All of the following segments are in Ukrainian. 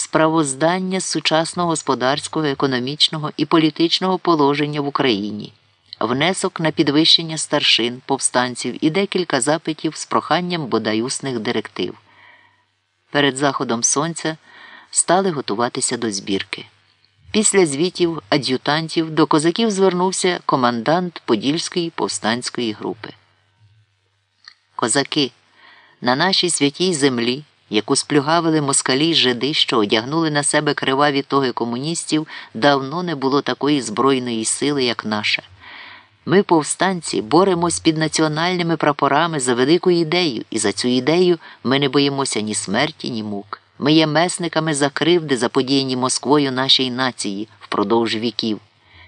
справоздання сучасного господарського, економічного і політичного положення в Україні, внесок на підвищення старшин, повстанців і декілька запитів з проханням бодай усних директив. Перед заходом сонця стали готуватися до збірки. Після звітів ад'ютантів до козаків звернувся командант Подільської повстанської групи. Козаки, на нашій святій землі, яку сплюгавили москалі й жиди, що одягнули на себе криваві тоги комуністів, давно не було такої збройної сили, як наша. Ми, повстанці, боремось під національними прапорами за велику ідею, і за цю ідею ми не боїмося ні смерті, ні мук. Ми є месниками за кривди, заподіяні Москвою нашій нації впродовж віків.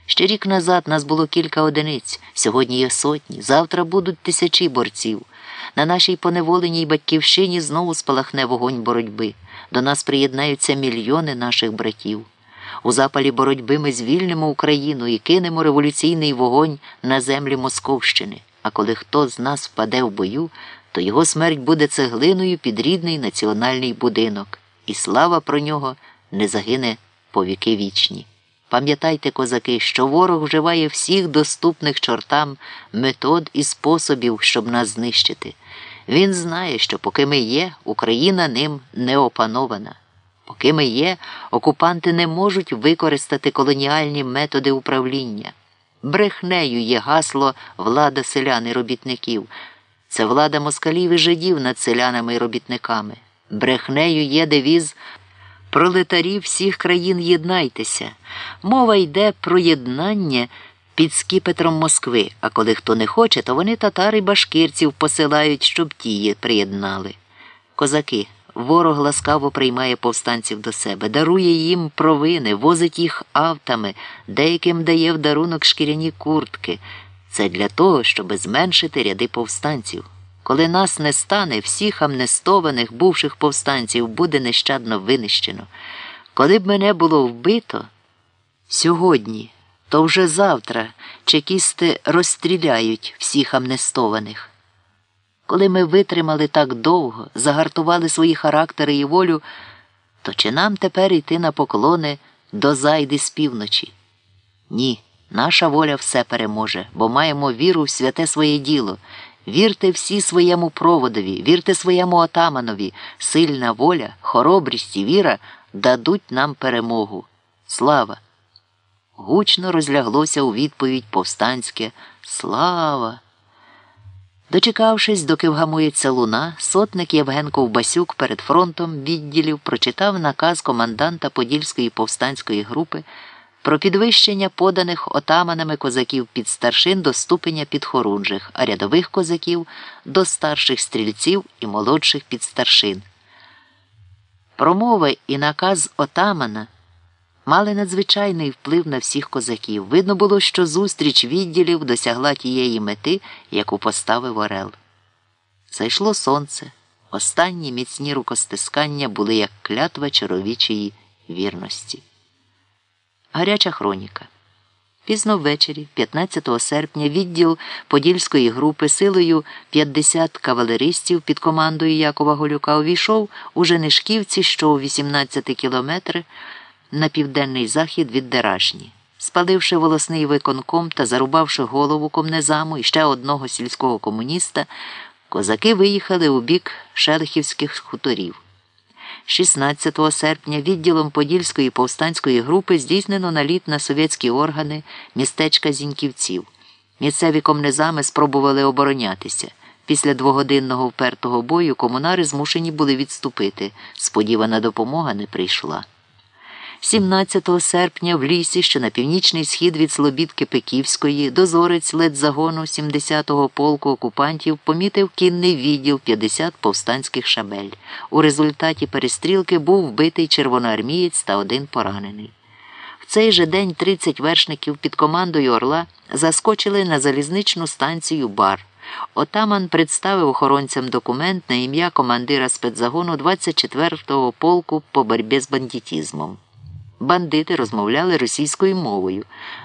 Ще рік назад нас було кілька одиниць, сьогодні є сотні, завтра будуть тисячі борців. На нашій поневоленій батьківщині знову спалахне вогонь боротьби. До нас приєднаються мільйони наших братів. У запалі боротьби ми звільнимо Україну і кинемо революційний вогонь на землі Московщини. А коли хто з нас впаде в бою, то його смерть буде цеглиною під рідний національний будинок, і слава про нього не загине по віки вічні. Пам'ятайте, козаки, що ворог вживає всіх доступних чортам метод і способів, щоб нас знищити. Він знає, що поки ми є, Україна ним не опанована. Поки ми є, окупанти не можуть використати колоніальні методи управління. Брехнею є гасло влада селян і робітників. Це влада москалів і жидів над селянами і робітниками. Брехнею є девіз пролетарі всіх країн єднайтеся. Мова йде про єднання під скіпетром Москви, а коли хто не хоче, то вони татари башкирців посилають, щоб ті приєднали. Козаки, ворог ласкаво приймає повстанців до себе, дарує їм провини, возить їх автами, деяким дає в дарунок шкіряні куртки. Це для того, щоб зменшити ряди повстанців. Коли нас не стане, всіх амнестованих бувших повстанців буде нещадно винищено. Коли б мене було вбито сьогодні, то вже завтра чекісти розстріляють всіх амнестованих. Коли ми витримали так довго, загартували свої характери і волю, то чи нам тепер йти на поклони до зайди з півночі? Ні, наша воля все переможе, бо маємо віру в святе своє діло. Вірте всі своєму проводові, вірте своєму отаманові, сильна воля, хоробрість і віра дадуть нам перемогу. Слава! Гучно розляглося у відповідь повстанське Слава! Дочекавшись, доки вгамується луна, сотник Євген Ковбасюк перед фронтом відділів прочитав наказ команданта Подільської повстанської групи про підвищення поданих отаманами козаків під старшин до ступеня підхорунжих, а рядових козаків до старших стрільців і молодших підстаршин. Промова і наказ отамана мали надзвичайний вплив на всіх козаків. Видно було, що зустріч відділів досягла тієї мети, яку поставив Орел. Зайшло сонце. Останні міцні рукостискання були як клятва чаровічої вірності. Гаряча хроніка. Пізно ввечері, 15 серпня, відділ Подільської групи силою 50 кавалеристів під командою Якова Голюка увійшов у Женишківці, що у 18 кілометри на південний захід від Дерашні. Спаливши волосний виконком та зарубавши голову комнезаму і ще одного сільського комуніста, козаки виїхали у бік Шелихівських хуторів. 16 серпня відділом Подільської повстанської групи здійснено наліт на совєтські органи містечка Зіньківців. Місцеві комнезами спробували оборонятися. Після двогодинного впертого бою комунари змушені були відступити. Сподівана допомога не прийшла. 17 серпня в лісі, що на північний схід від Слобідки Пеківської, дозорець ледзагону 70-го полку окупантів помітив кінний відділ 50 повстанських шабель. У результаті перестрілки був вбитий червоноармієць та один поранений. В цей же день 30 вершників під командою Орла заскочили на залізничну станцію Бар. Отаман представив охоронцям документ на ім'я командира спецзагону 24-го полку по боротьбі з бандитізмом. Бандити розмовляли російською мовою.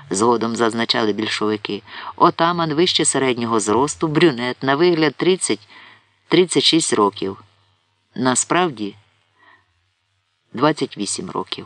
Згодом зазначали більшовики. Отаман вище середнього зросту, брюнет, на вигляд 30-36 років. Насправді 28 років.